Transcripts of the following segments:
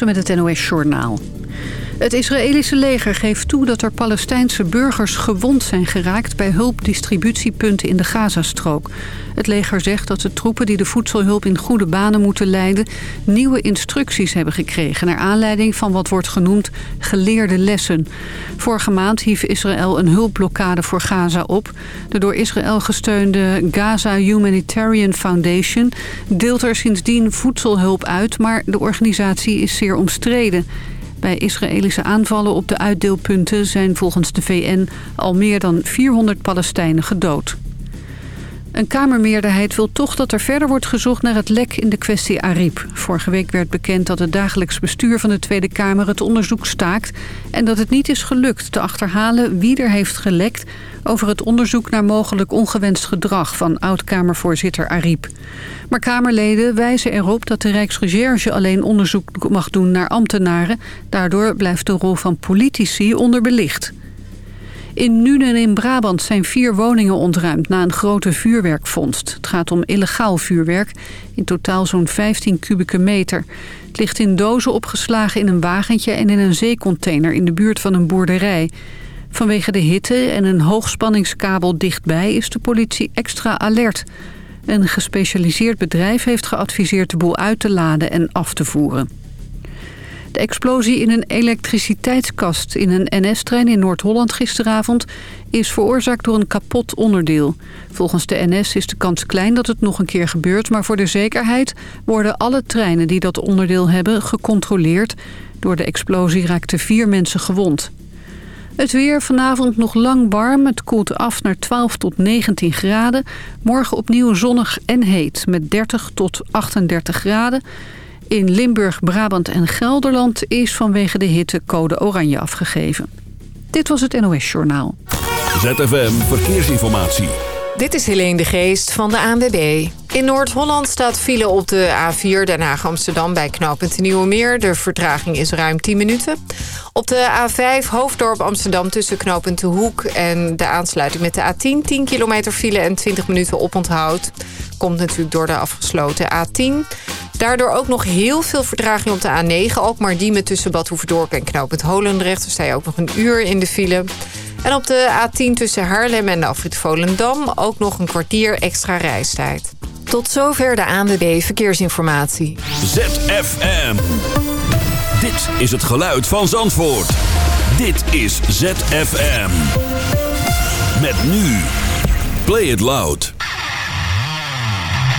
Met het NOS-journaal. Het Israëlische leger geeft toe dat er Palestijnse burgers gewond zijn geraakt... bij hulpdistributiepunten in de Gazastrook. Het leger zegt dat de troepen die de voedselhulp in goede banen moeten leiden... nieuwe instructies hebben gekregen... naar aanleiding van wat wordt genoemd geleerde lessen. Vorige maand hief Israël een hulpblokkade voor Gaza op. De door Israël gesteunde Gaza Humanitarian Foundation... deelt er sindsdien voedselhulp uit, maar de organisatie is zeer omstreden... Bij Israëlische aanvallen op de uitdeelpunten zijn volgens de VN al meer dan 400 Palestijnen gedood. Een Kamermeerderheid wil toch dat er verder wordt gezocht naar het lek in de kwestie Ariep. Vorige week werd bekend dat het dagelijks bestuur van de Tweede Kamer het onderzoek staakt... en dat het niet is gelukt te achterhalen wie er heeft gelekt... over het onderzoek naar mogelijk ongewenst gedrag van oud-Kamervoorzitter Ariep. Maar Kamerleden wijzen erop dat de Rijksrecherche alleen onderzoek mag doen naar ambtenaren. Daardoor blijft de rol van politici onderbelicht. In Nuenen in Brabant zijn vier woningen ontruimd na een grote vuurwerkvondst. Het gaat om illegaal vuurwerk, in totaal zo'n 15 kubieke meter. Het ligt in dozen opgeslagen in een wagentje en in een zeecontainer in de buurt van een boerderij. Vanwege de hitte en een hoogspanningskabel dichtbij is de politie extra alert. Een gespecialiseerd bedrijf heeft geadviseerd de boel uit te laden en af te voeren. De explosie in een elektriciteitskast in een NS-trein in Noord-Holland gisteravond is veroorzaakt door een kapot onderdeel. Volgens de NS is de kans klein dat het nog een keer gebeurt, maar voor de zekerheid worden alle treinen die dat onderdeel hebben gecontroleerd. Door de explosie raakten vier mensen gewond. Het weer vanavond nog lang warm. Het koelt af naar 12 tot 19 graden. Morgen opnieuw zonnig en heet met 30 tot 38 graden. In Limburg, Brabant en Gelderland is vanwege de hitte code oranje afgegeven. Dit was het NOS Journaal. ZFM Verkeersinformatie. Dit is Helene de Geest van de ANWB. In Noord-Holland staat file op de A4 Den Haag-Amsterdam bij knooppunt Nieuwe Meer. De vertraging is ruim 10 minuten. Op de A5 Hoofddorp Amsterdam tussen knooppunt De Hoek en de aansluiting met de A10. 10 kilometer file en 20 minuten oponthoud. Komt natuurlijk door de afgesloten A10. Daardoor ook nog heel veel vertraging op de A9. Ook maar die met tussen Bad Hoeverdorp en knooppunt Holendrecht. Daar sta je ook nog een uur in de file. En op de A10 tussen Haarlem en de afrit Volendam ook nog een kwartier extra reistijd. Tot zover de ANWB Verkeersinformatie. ZFM. Dit is het geluid van Zandvoort. Dit is ZFM. Met nu. Play it loud.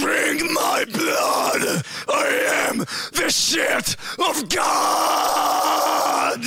drink my blood. I am the shit of God.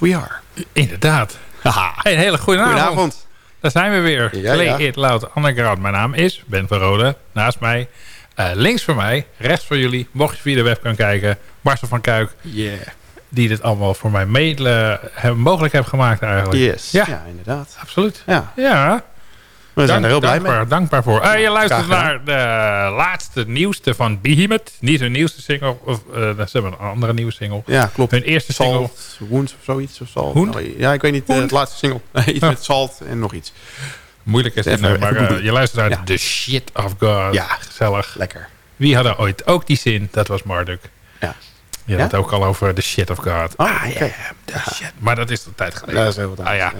We are. Inderdaad. Haha. Hey, een hele goede avond. Goedenavond. Daar zijn we weer. Ja, Play ja. It Loud Underground. Mijn naam is Ben van Rode. Naast mij, eh, links van mij, rechts van jullie. Mocht je via de webcam kijken. Marcel van Kuik. Yeah. Die dit allemaal voor mij mede, eh, mogelijk heeft gemaakt eigenlijk. Yes. Ja. Ja, inderdaad. Absoluut. Ja, Ja, we zijn er heel blij dankbaar, mee. dankbaar voor. Eh, je luistert naar de laatste nieuwste van Behemoth. Niet hun nieuwste single. Of, eh, ze hebben een andere nieuwe single. Ja, klopt. Hun eerste single. Salt, Woens of zoiets. Of salt. Hoend? Oh, Ja, ik weet niet. Hoend? het laatste single. iets Ja. met Salt en nog iets. Moeilijk is het, maar je luistert naar Ja. The Shit of God. Ja. Gezellig. Lekker. Wie had er ooit ook die zin? Dat was Marduk. Ja. Je had Ja? het ook al over The Shit of God. Ah, oké. The shit. Maar dat is een tijd geleden. Dat is heel wat Ah, ja.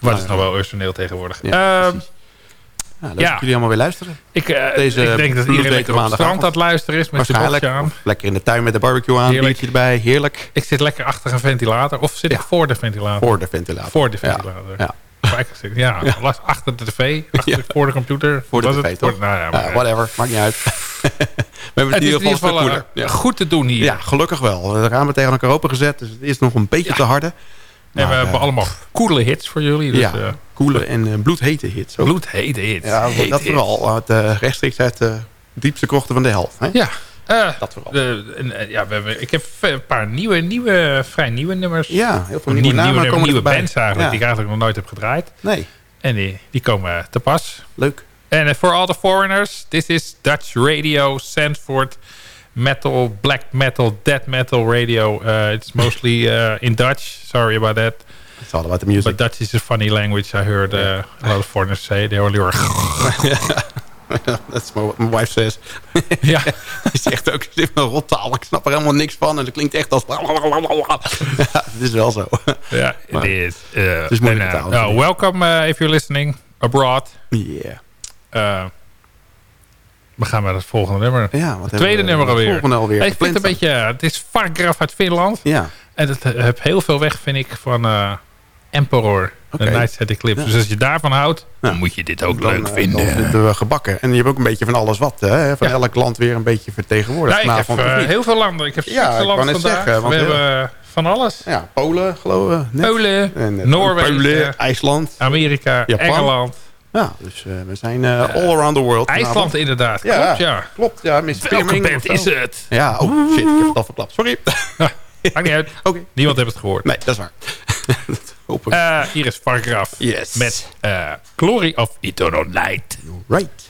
Het is nog wel origineel tegenwoordig. Ja, Ehm, precies. Ja, ja. jullie allemaal weer luisteren. ik, eh, Deze ik denk dat iedereen lekker op het strand aan het luisteren is. Met zijn Waarschijnlijk. aan. Lekker in de tuin met de barbecue aan. Heerlijk. Biertje erbij. Heerlijk. Ik zit lekker achter een ventilator. Of zit ik Ja. voor de ventilator? Voor de ventilator. Voor de Ja. ventilator. Ja. Ja, las- achter de tv. Achter, Ja. Voor de computer. Voor de Was tv, toch? Voor- nou ja, Ja, whatever. Maakt niet uit. We hebben het in ieder geval eh. Ja. goed te doen hier. Ja, gelukkig wel. De ramen tegen elkaar opengezet, dus het is nog een beetje Ja. te harde. En we hebben eh, allemaal coole hits voor jullie. Dus, ja, eh, koele en eh, bloedhete hits. ook. bloedhete hits. Ja, dat hits. vooral. Uit, eh, rechtstreeks uit de diepste krochten van de helft. Hè? Ja. eh, Dat vooral. de, en, eh, ja, we hebben, ik heb een paar nieuwe, nieuwe, vrij nieuwe nummers. Ja, heel veel nieuwe namen nieuwe, komen nieuwe voorbij. bands eigenlijk, Ja. die ik eigenlijk nog nooit heb gedraaid. Nee, En die, die komen te pas. leuk. En voor all the foreigners, this is Dutch Radio, Sanford metal, black metal, death metal radio. Uh, it's mostly uh, in Dutch. Sorry about that. It's all about the music. But Dutch is a funny language. I heard uh, a lot of foreigners say. They only were... That's what my wife says. ja. Die zegt ook, het is een rottaal. Ik snap er helemaal niks van. En het klinkt echt als... Ja, het is wel zo. Ja, it is. Uh, het is and, te uh, uh, welcome uh, if you're listening abroad. Yeah. We gaan naar het volgende nummer. Ja, wat het tweede we- nummer het alweer. volgende alweer Hey, ik vind het een beetje... Het is Vargraf uit Finland. Ja, En het uh, heeft heel veel weg, vind ik, van uh, Emperor. Oké. De Night's Eclipse. Ja. Dus als je daarvan houdt, dan moet je dit ook dan, leuk eh, vinden. Dan zitten we gebakken. En je hebt ook een beetje van alles wat. Hè? Van Ja. elk land weer een beetje vertegenwoordigd. nou, ik heb uh, heel veel landen. Ik heb Zwitserland vandaag. zeggen, want we hebben van alles. Ja, Polen, geloof ik. Polen, En, eh, Noorwegen, Polen, IJsland. Amerika, Japan. Engeland. Ja, dus eh, we zijn eh, all around the world. IJsland vanavond. inderdaad. Ja, Klopt, ja. Klopt, ja. Miss Welke band is het? Ja, oh shit, ik heb het al verklapt. Sorry. Maakt niet uit. Niemand heeft het gehoord. Nee, dat is waar. Dat hoop ik. Uh, hier is Vargraf. Yes. Met uh, Glory of Eternal Night. right.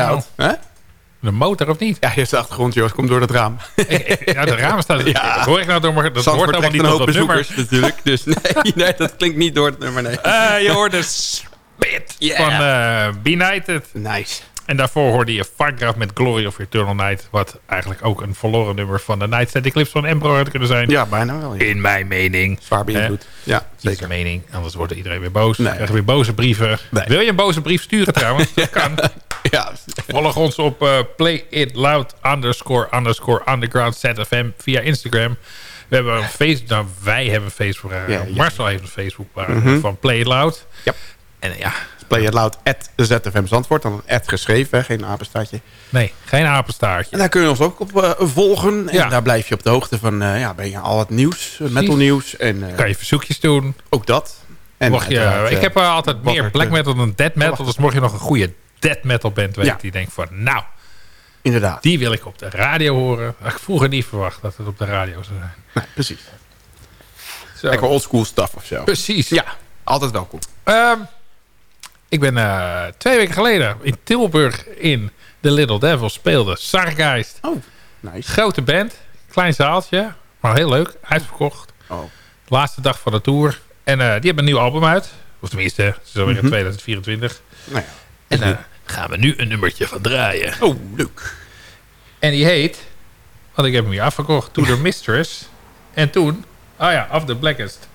Spit it nou? De motor of niet? Ja, hier is de achtergrond, Joost. Komt door het raam. Ik- ik- ja, de ramen staan. Ja. Dat hoor ik nou door mijn... Dat hoort Zandvoort allemaal niet hoop dat nummer. bezoekers natuurlijk. Dus nee, nee, dat klinkt niet door het nummer, nee. Eh, je hoorde Spit Yeah. van eh Benighted. Nice. En daarvoor hoorde je Vargraf met Glory of Eternal Night. Wat eigenlijk ook een verloren nummer van de Nightset Eclipse van Emperor had kunnen zijn. Ja, bijna wel. Ja. In mijn mening. Zwaar beïnvloed. Ja, Zeker mening, anders wordt iedereen weer boos. Nee. Dan krijg je weer boze brieven. Nee. Wil je een boze brief sturen trouwens? Dat kan. Ja, Volg ons op eh, play it loud underscore underscore underground ZFM via Instagram. We hebben een Facebook, nou wij hebben een Facebook. Ja, ja. Marcel heeft een Facebook pagina van Play It Loud. Yep. En ja, play it loud at ZFM Zandvoort. Dan een at geschreven, hè, geen apenstaartje. nee, geen apenstaartje. En daar kun je ons ook op eh, volgen. En Ja. daar blijf je op de hoogte van eh, ja, ben je al het nieuws, eh, metal nieuws. En Kan je verzoekjes doen. ook dat. En Mocht je, ik heb altijd meer er black metal dan death metal. Dus mocht je nog een goede death metal band weet Ja. die denkt van nou, Inderdaad. die wil ik op de radio horen. Ik vroeger niet verwacht dat het op de radio zou zijn. Nee, precies. Lekker oldschool stuff of zo. Precies. Ja, altijd welkom. Ehm, ik ben eh, twee weken geleden in Tilburg in The Little Devil speelde Sargeist. Oh, nice. Grote band, klein zaaltje, maar heel leuk. Uitverkocht. Oh. Laatste dag van de tour. En eh, die hebben een nieuw album uit. Of tenminste, het is alweer in 2024. Nou ja. En daar gaan we nu een nummertje van draaien. Oh, leuk. En die heet, want ik heb hem hier afgekocht, To The Mistress. En toen, oh ja, Of The Blackest.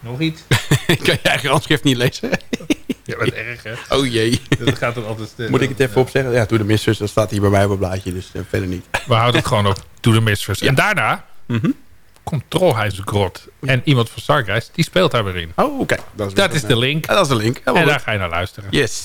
Nog iets? kan je eigen handschrift niet lezen? Ja, wat erg hè. Oh jee. Dat gaat dan altijd... Moet ik het even opzeggen? Ja, doe de missers. Dat staat hier bij mij op het blaadje. Dus eh, verder niet. We houden het gewoon op To The Mistress. En daarna komt Trollhuisgrot. En iemand van Sargeist, die speelt daar weer in. Oh, oké. Dat, is, Dat is de link. Ja, dat is de link. Helemaal En daar goed. ga je naar luisteren. Yes.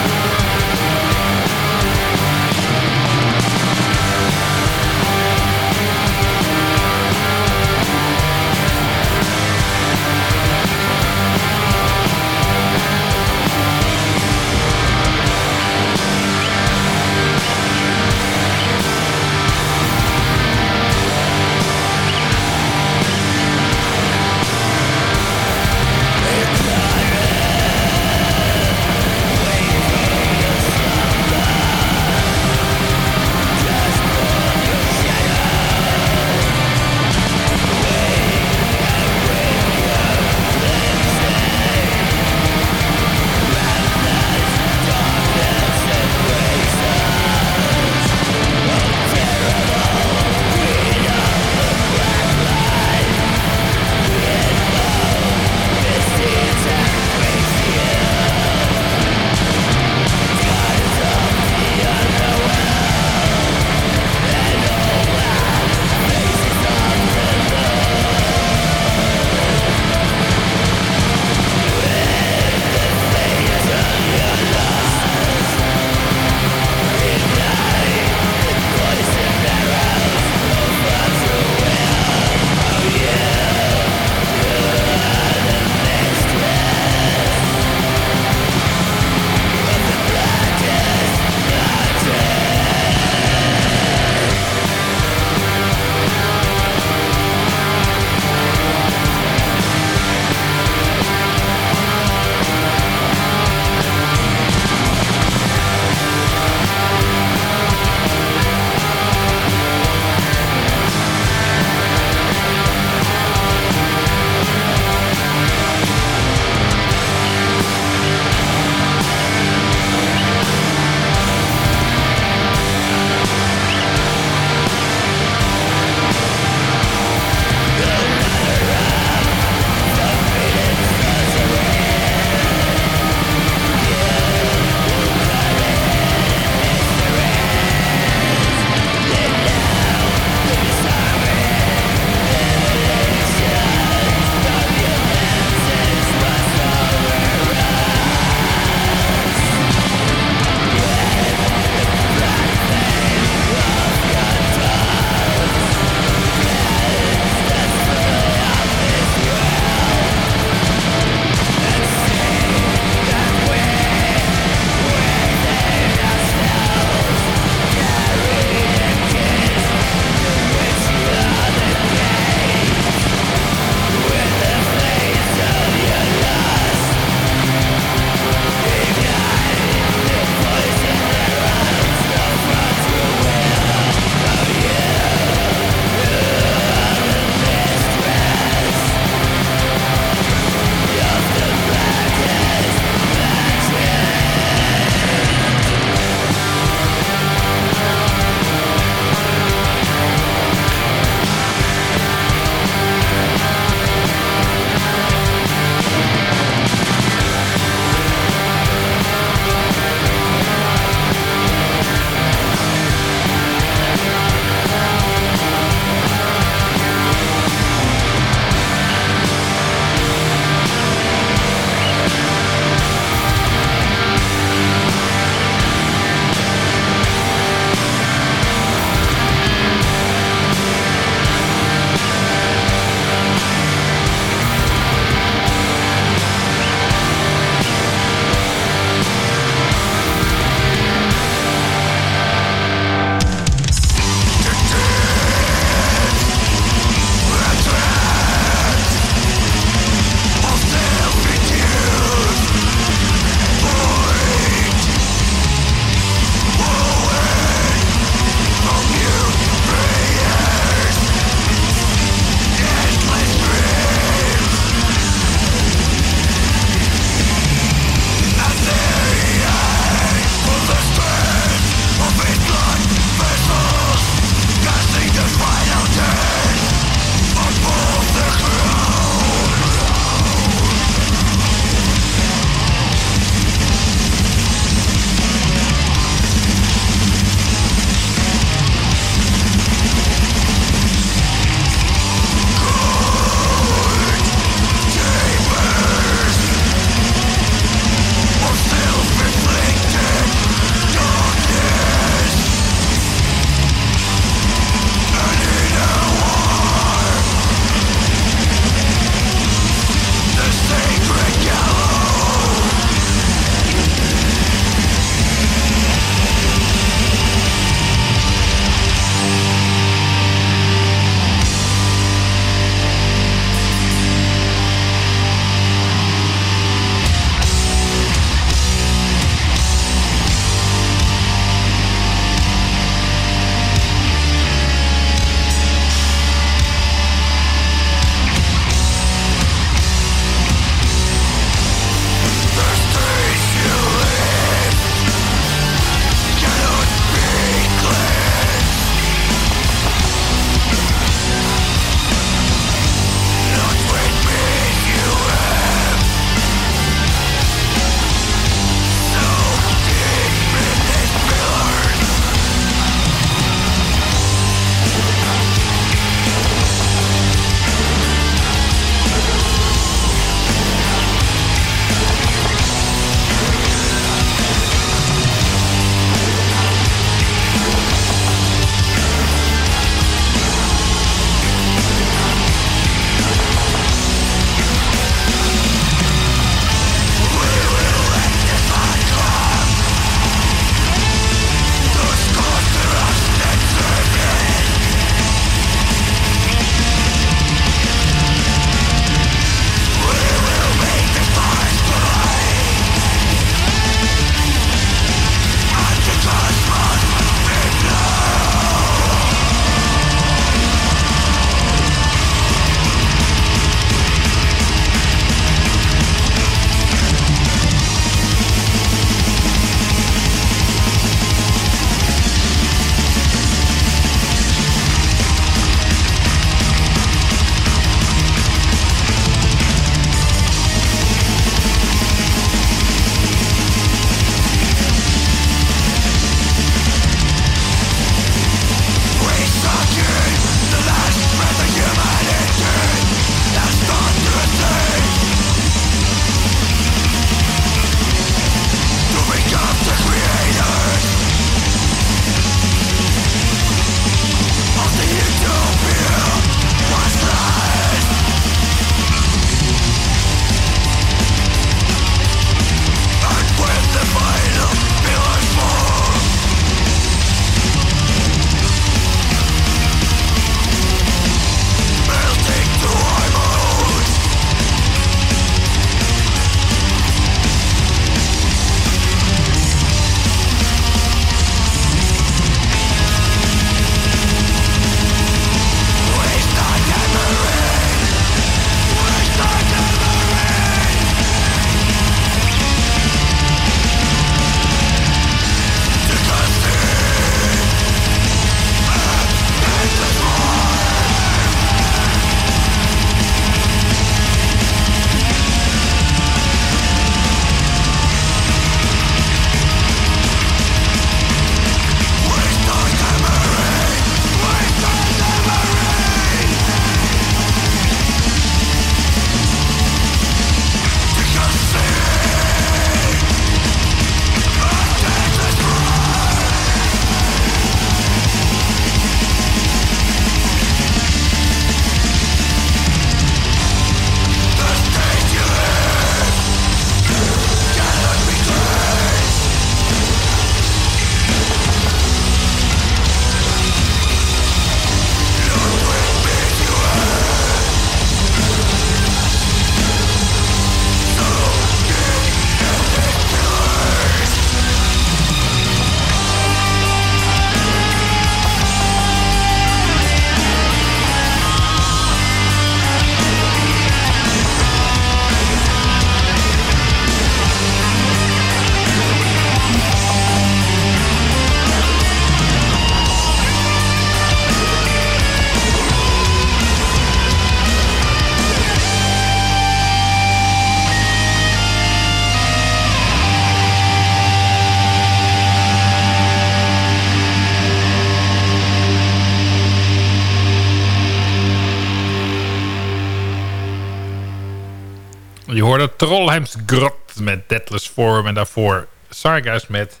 Hoorde Trollheims Grot met Deathless Form. En daarvoor Sargas met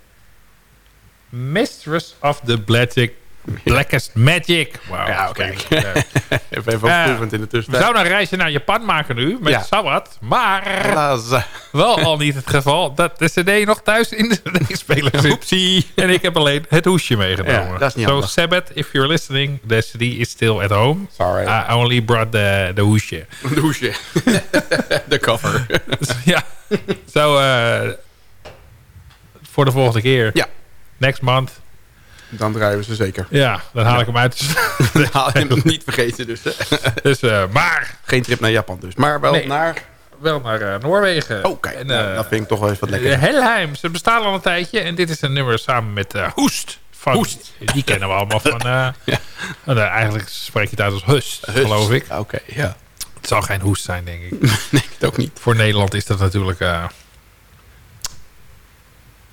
Mistress of the Black Blackest Magic. Wauw. Ja, oké. eh. Even even opproevend in de We tussentijd. zouden een reisje naar Japan maken nu met Ja. Sabbat. Maar wel al niet het geval dat de cd nog thuis in de cd-speler zit. Oepsie. En ik heb alleen het hoesje meegenomen. Ja, dat is niet so. Sabbath, if you're listening, the cd is still at home. Sorry. I only brought the, the hoesje. Een douche. De cover. ja. Zo, eh, voor de volgende keer. Ja. Next month. Dan draaien we ze zeker. Ja, dan haal ik hem uit. Dat haal je nog niet vergeten dus. dus, eh, maar Geen trip naar Japan dus. Maar wel Nee. naar... wel naar eh, Noorwegen. Oh, kijk. En, nou, dat vind ik toch wel even wat lekker. Helheim. Ze bestaan al een tijdje. En dit is een nummer samen met eh, Hoest. Van, Hoest. Die kennen we allemaal van... eigenlijk spreek je het uit als Hust, Hust. geloof ik. Oké, ja. Het zal geen Hoest zijn, denk ik. Nee, het ook niet. Voor Nederland is dat natuurlijk... eh,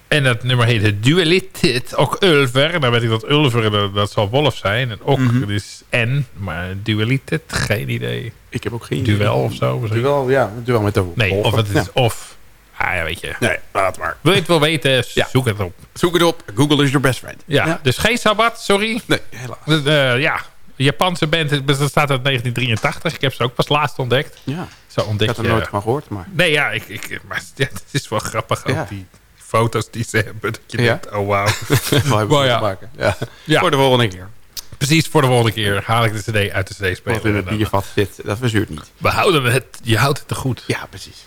En dat nummer heet het Dualiteit ook Ulver. Dan weet ik dat Ulver, dat, dat zal Wolf zijn. En ook is N. Maar Dualiteit, geen idee. Ik heb ook geen idee. Duel of zo? misschien? Duel, ja. Duel met de Nee, wolven. of het is Ja. of... Ah ja, weet je. Nee, laat maar. Wil je het wel weten? Ja. Zoek het op. Zoek het op. Google is your best friend. Ja, dus geen Sabbat, sorry. Nee, helaas. Ja, Japanse band, het bestaat uit 1983. Ik heb ze ook pas laatst ontdekt. Ja. Zo Ik had er nooit van gehoord, maar... Nee, ja, ik, ik, maar ja, het is wel grappig. Ook Ja. die foto's die ze hebben. Dat je Ja. denkt, oh wauw. Ja. te maken. Ja. Ja. Voor de volgende keer. Precies, voor de volgende keer haal ik de cd uit de Wat in cd-speler. het biervat zit, dat verzuurt niet. We houden het, je houdt het te goed. Ja, precies.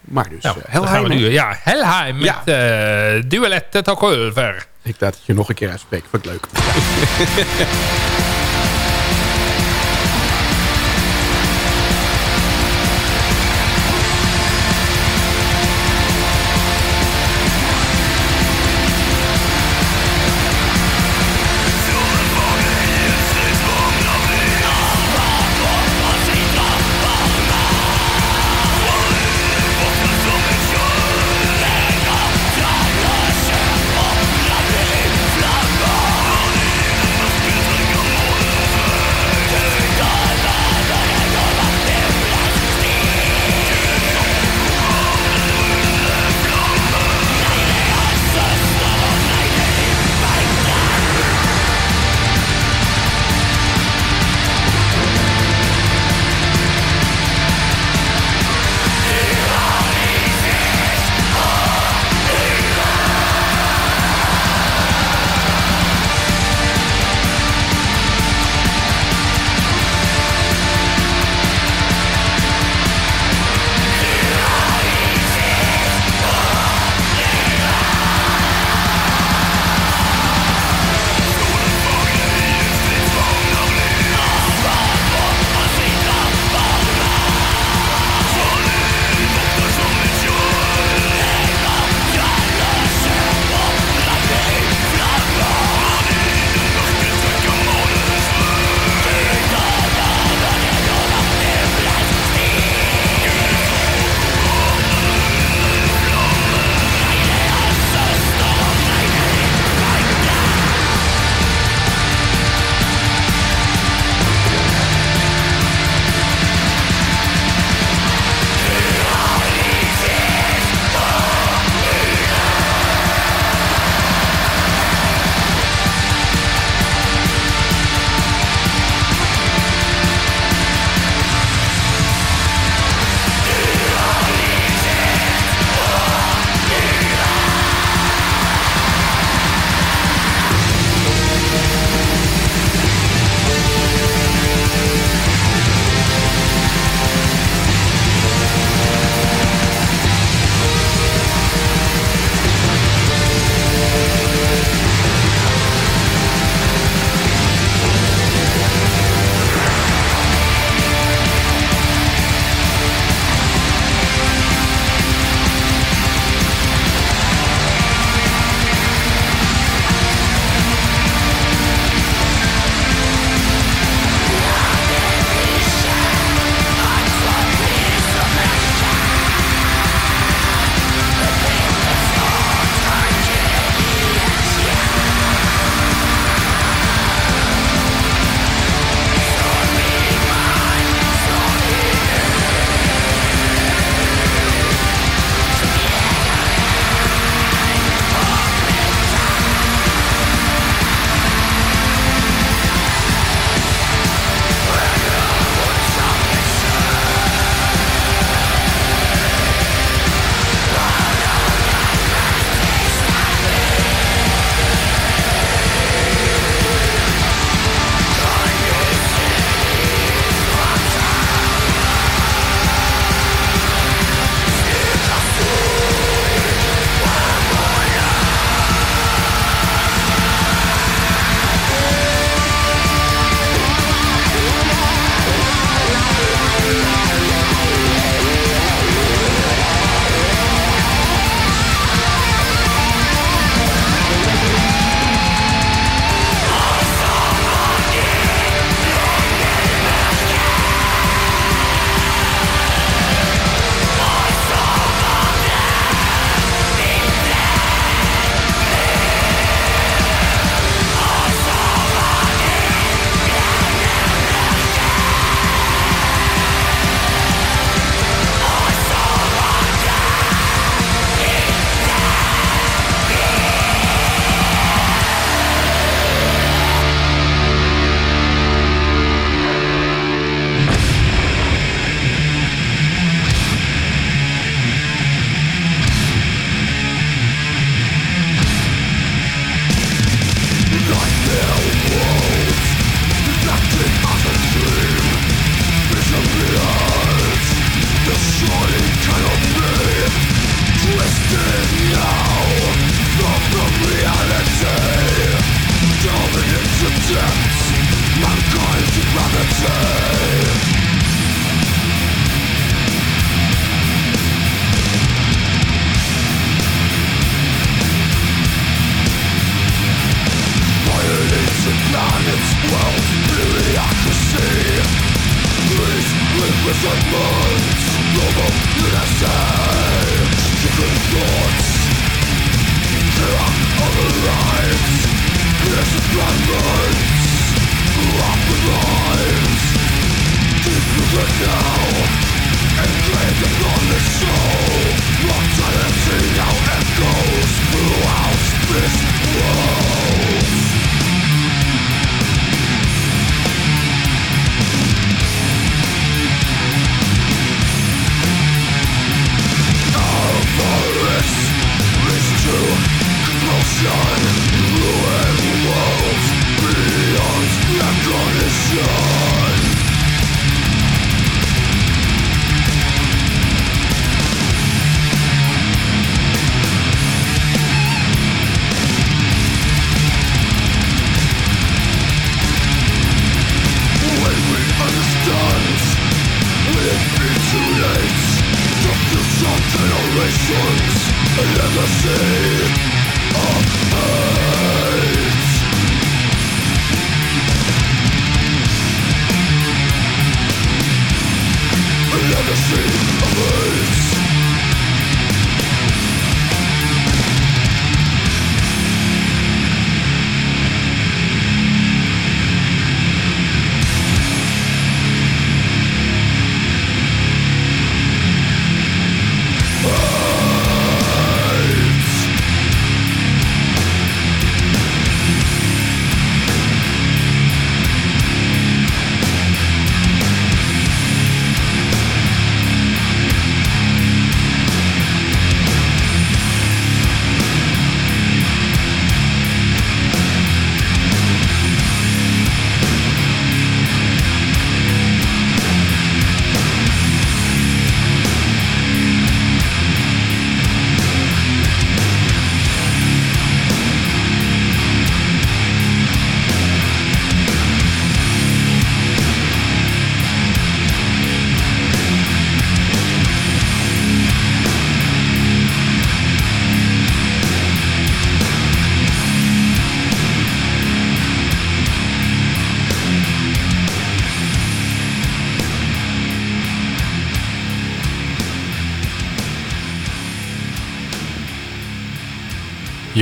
Maar dus, Nou, Helheim, nu. Ja, Helheim met Ja. Duelette Tokulver. Ik laat het je nog een keer uitspreken. Vond ik leuk.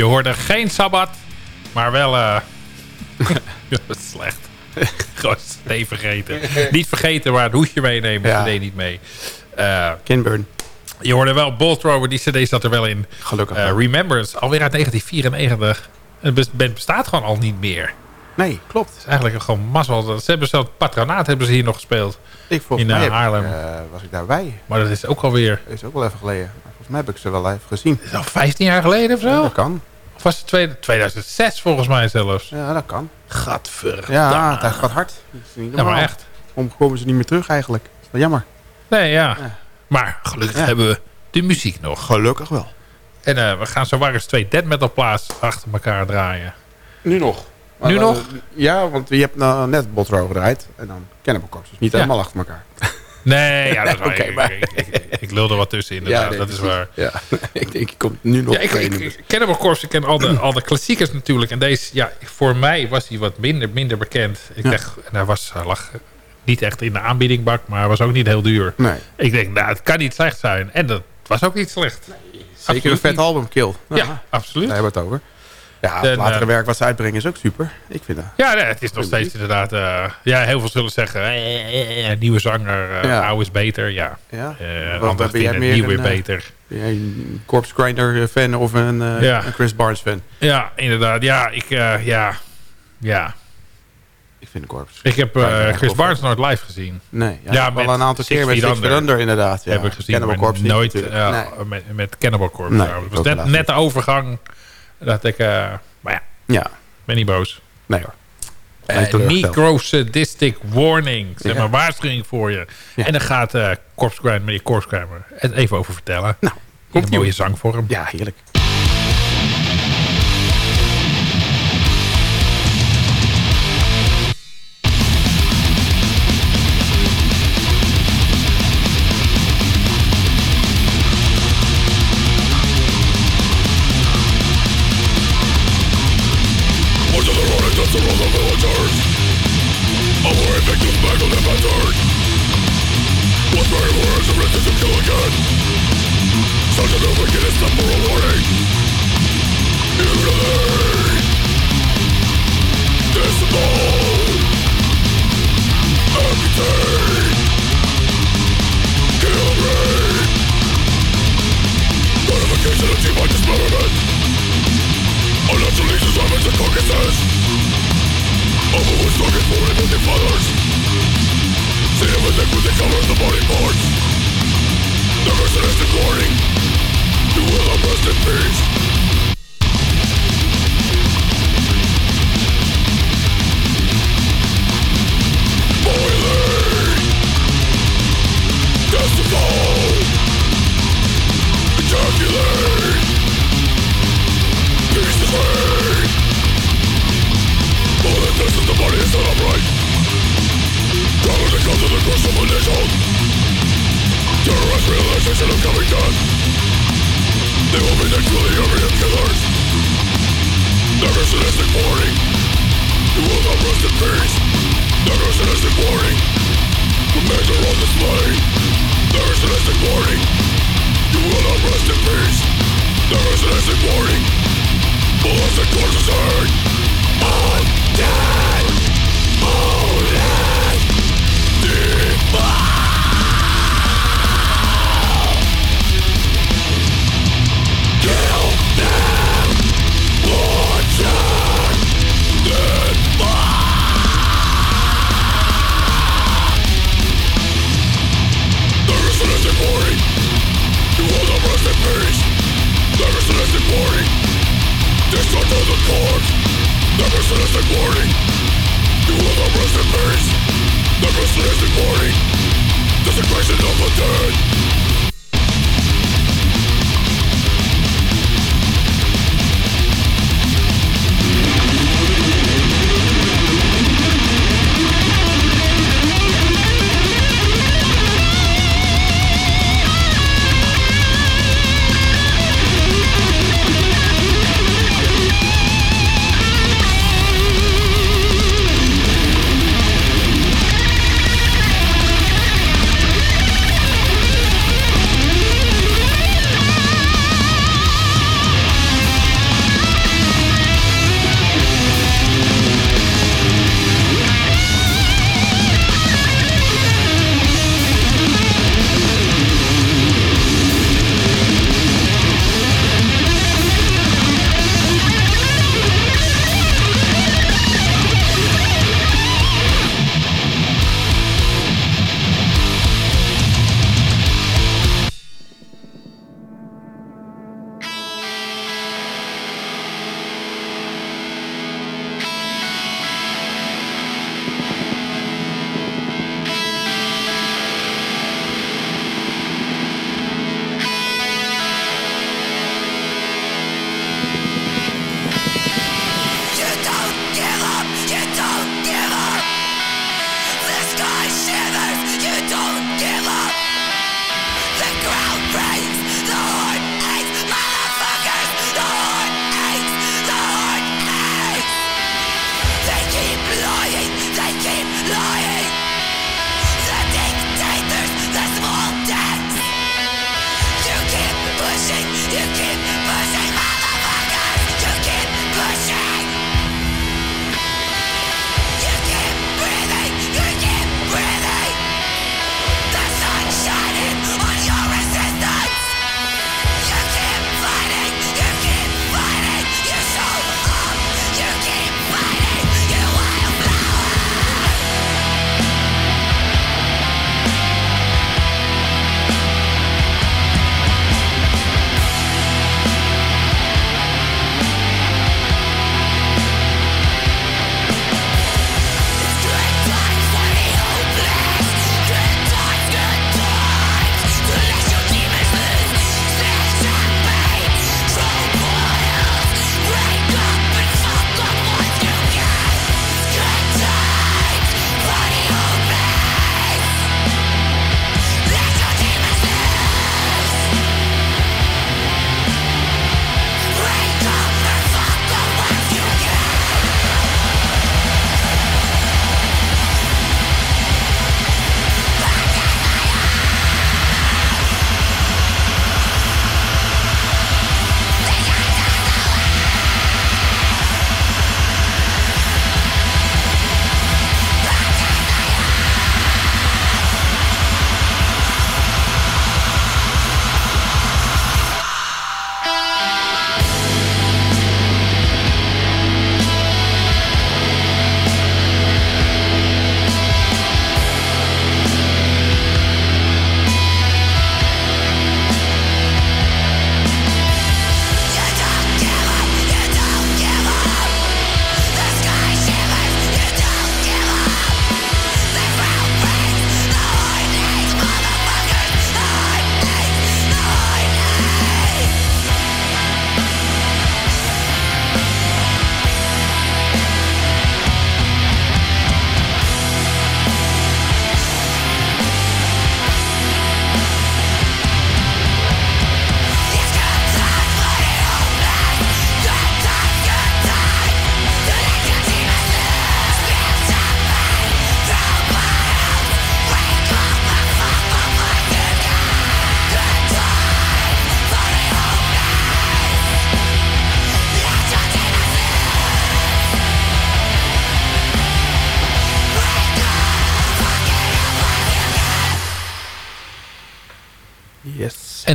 Je hoorde geen Sabbat, maar wel... eh slecht. Gewoon nee vergeten. niet vergeten waar het hoesje meenemen. Ja. CD niet mee. Eh, Kinburn. je hoorde wel Bolt Thrower, die cd zat er wel in. Gelukkig. Wel. Remembrance, alweer uit 1994. Het band bestaat gewoon al niet meer. nee, klopt. Het is eigenlijk gewoon mazzel. Ze hebben zelf patronaat hebben ze hier nog gespeeld. Ik, volgens In, ik, Haarlem. was ik daarbij. Maar dat is ook alweer Dat is ook wel even geleden. Volgens mij heb ik ze wel even gezien. is al 15 jaar geleden of Ja, zo. dat kan. Of was het tweede- 2006 volgens mij zelfs. Ja, dat kan. Gadver. Ja, het gaat hard. Dat is niet Ja, normaal. maar echt. Waarom komen ze niet meer terug eigenlijk? Dat is wel jammer. Nee, ja. Ja. Maar gelukkig Ja. hebben we de muziek nog. Gelukkig wel. En eh, we gaan zo waar eens twee dead metal plaats achter elkaar draaien. Nu nog. Nu nog? Ja, want je hebt nou net Botro gedraaid. En dan Cannibal Corpse. Dus niet Ja. helemaal achter elkaar. Nee, ja, dat is waar. Oké, ik, maar- ik, ik, ik lul er wat tussen inderdaad, nee, dat is waar. Ja, ik denk, je komt nu nog Ja, ik, ik, ik Cannibal Corpse, ik ken al de, al de klassiekers natuurlijk. En deze, ja, voor mij was hij wat minder, minder bekend. Ik Ja. dacht, en hij, was, hij lag niet echt in de aanbiedingbak, maar hij was ook niet heel duur. Nee, Ik denk, nou, het kan niet slecht zijn. En dat was ook niet slecht. zeker een vet album, Kill. Ja, absoluut. Daar hebben we het over. Ja, het latere eh, werk wat ze uitbrengen is ook super. Ik vind dat. Ja, nee, het is nog steeds inderdaad... eh, ja, heel veel zullen zeggen... eh, nieuwe zanger, Ja. oude is beter. Ja, Ja. Wat- anderen ben jij vinden meer nieuw weer een, beter. Ben jij een Corpse Grinder fan of een, Ja. een Chris Barnes fan? Ja, inderdaad. Ja, ik... ja, ja. Ik vind Corpse. Ik heb Chris. Barnes nooit live gezien. Nee, ja, Ja, wel een aantal keer met Six Under. Inderdaad. Ja. heb ik gezien, Cannibal Corpse nooit Nee. met, met Cannibal Corpse. Nee, was net de overgang. Dat ik... eh, maar ja, Ja, ben niet boos. nee hoor. Uh, teleurgesteld. Necrosadistic warning. Zeg Ja. maar waarschuwing voor je. Ja. En dan gaat uh, Corpse Grinder, meneer Corpse Grinder, het even over vertellen. Nou, In een mooie zangvorm. Ja, heerlijk.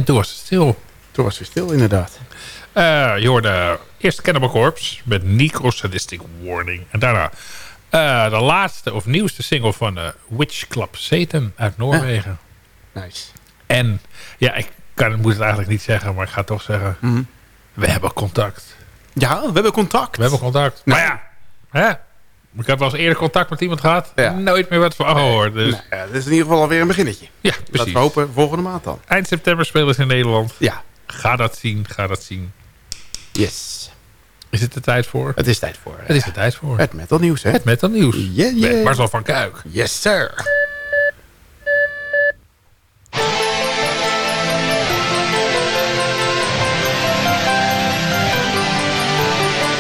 Toen was het stil. Toen was het stil, inderdaad. Uh, je hoorde eerst Cannibal Corpse met Necro Sadistic Warning. En daarna uh, de laatste of nieuwste single van de Witch Club Satan uit Noorwegen. Nice. En ja, ik kan, moet het eigenlijk niet zeggen, maar ik ga toch zeggen. Mhm. We hebben contact. Ja, we hebben contact. We hebben contact. Maar ja, hè? Ik heb wel eens eerder contact met iemand gehad. Ja. Nooit meer wat van gehoord. Dus Nou ja, dat is in ieder geval alweer een beginnetje. ja, Laten precies. we hopen volgende maand dan. Eind september spelen ze in Nederland. Ja. Ga dat zien, ga dat zien. Yes. Is het de tijd voor? Het is tijd voor Het is de tijd voor. het metal nieuws, hè? Het metal nieuws. Yeah, yeah. Met Marcel van Kuik. Yes, sir.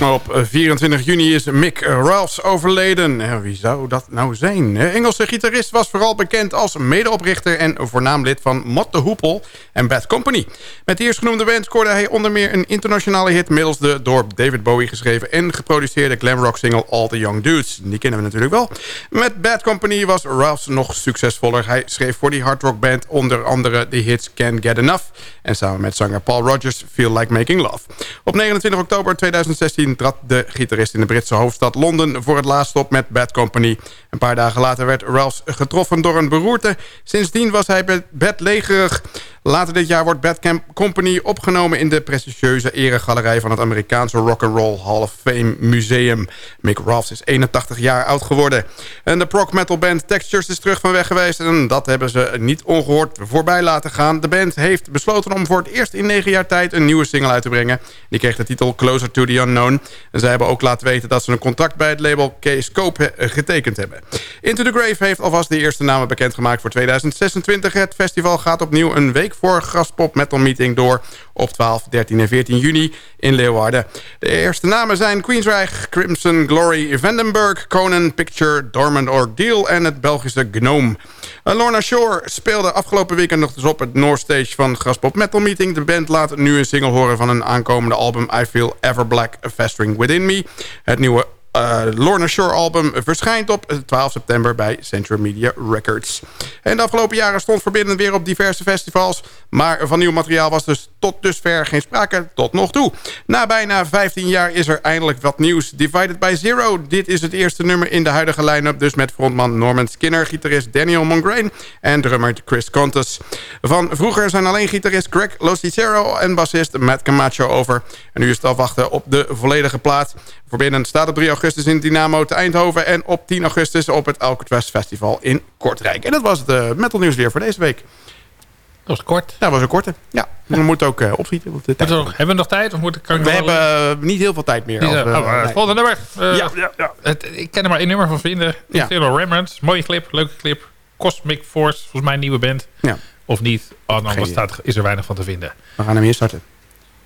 Op eh, 24 juni is Mick Ralphs overleden. Eh, Wie zou dat nou zijn? De Engelse gitarist was vooral bekend als medeoprichter... en voornaam lid van Mott de Hoepel en Bad Company. Met de eerstgenoemde band scoorde hij onder meer een internationale hit... middels de door David Bowie geschreven en geproduceerde glamrock single All the Young Dudes. Die kennen we natuurlijk wel. Met Bad Company was Ralphs nog succesvoller. Hij schreef voor die hardrockband onder andere de hits Can't Get Enough... en samen met zanger Paul Rogers Feel Like Making Love. Op 29 oktober 2016 trad de gitarist in de Britse hoofdstad Londen... voor het laatst op met Bad Company. Een paar dagen later werd Ralphs getroffen door een beroerte. Sindsdien was hij bed- bedlegerig. Later dit jaar wordt Bad Camp Company opgenomen... in de prestigieuze eregalerij van het Amerikaanse Rock'n'Roll Hall of Fame Museum. Mick Ralphs is 81 jaar oud geworden. En de prog metal band Textures is terug van weg geweest... en dat hebben ze niet ongehoord voorbij laten gaan. De band heeft besloten om voor het eerst in negen jaar tijd... een nieuwe single uit te brengen. Die kreeg de titel Closer to the Unknown. En zij hebben ook laten weten dat ze een contract bij het label K-Scope getekend hebben. Into the Grave heeft alvast de eerste namen bekendgemaakt voor 2026. Het festival gaat opnieuw een week voor Graspop Metal Meeting door... op 12, 13 en 14 juni in Leeuwarden. De eerste namen zijn Queensrÿche, Crimson Glory, Vandenberg... Conan Picture, Dormant Ordeal en het Belgische Gnome. Uh, Lorna Shore speelde afgelopen weekend nog eens op het North Stage van Graspop Metal Meeting. De band laat nu een single horen van een aankomende album... I Feel Ever Black, Festering Within Me. Het nieuwe uh, Lorna Shore album verschijnt op 12 september bij Central Media Records. En de afgelopen jaren stond Forbidden weer op diverse festivals. Maar van nieuw materiaal was dus tot dusver geen sprake tot nog toe. Na bijna 15 jaar is er eindelijk wat nieuws. Divided by Zero. Dit is het eerste nummer in de huidige line-up. Dus met frontman Norman Skinner, gitarist Daniel Mongrain en drummer Chris Contes. Van vroeger zijn alleen gitarist Greg Locicero en bassist Matt Camacho over. En nu is het afwachten op de volledige plaat. Forbidden staat op 3 augustus in Dynamo te Eindhoven... en op 10 augustus op het Alcatraz Festival in Kortrijk. En dat was het uh, metal nieuws weer voor deze week. Dat was kort. Dat was een korte. Ja, we moeten ook uh, opschieten. Want de tijd- Moeten we nog- hebben we nog tijd? Of moet kan ik we hebben uh, niet heel veel tijd meer. Als oh, uh, nee. Volgende nummer. Uh, Ja, ja, ja. Het, ik ken er maar één nummer van vinden. Ja. Taylor Remnants. Mooie clip, leuke clip. Cosmic Force, volgens mij een nieuwe band. Ja. Of niet. Oh, staat, is er weinig van te vinden. We gaan hem hier starten.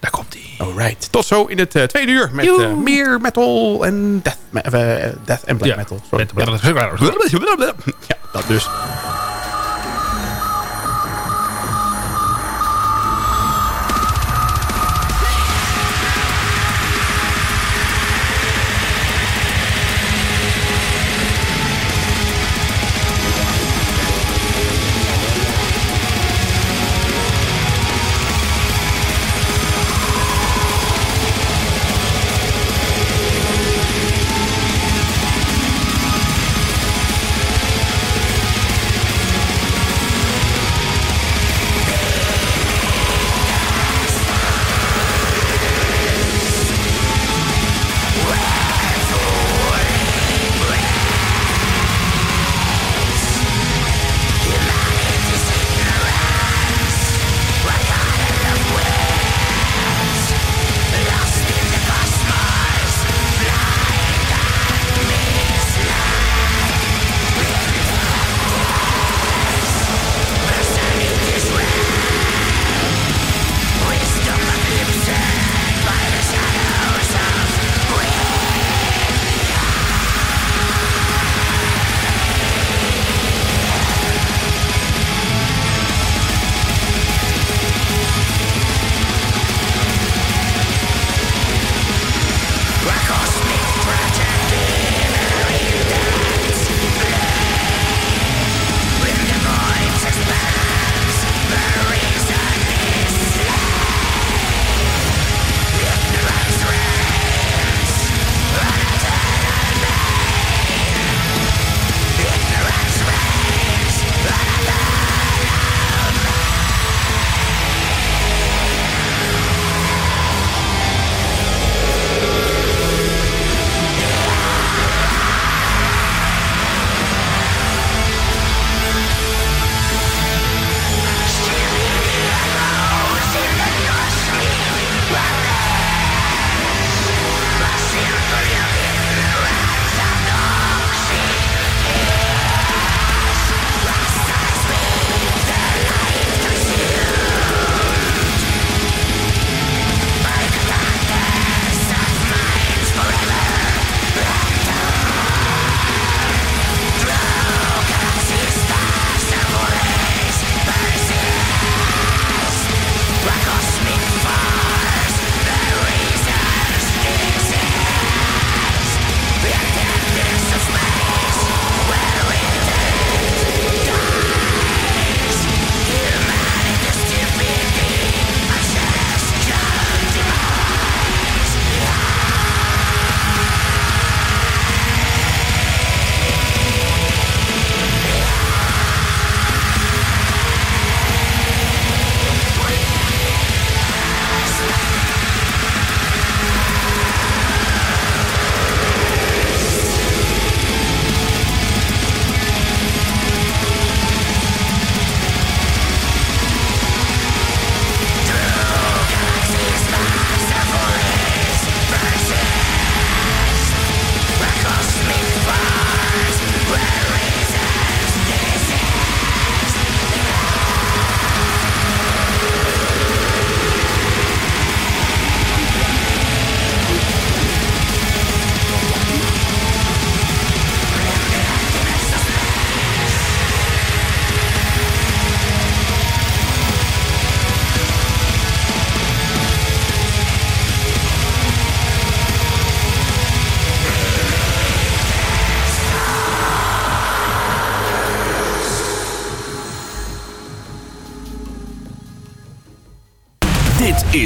Daar komt hij. Alright. Tot zo in het uh, tweede uur met uh, meer metal en death, uh, death en black metal. Sorry. Ja, dat dus.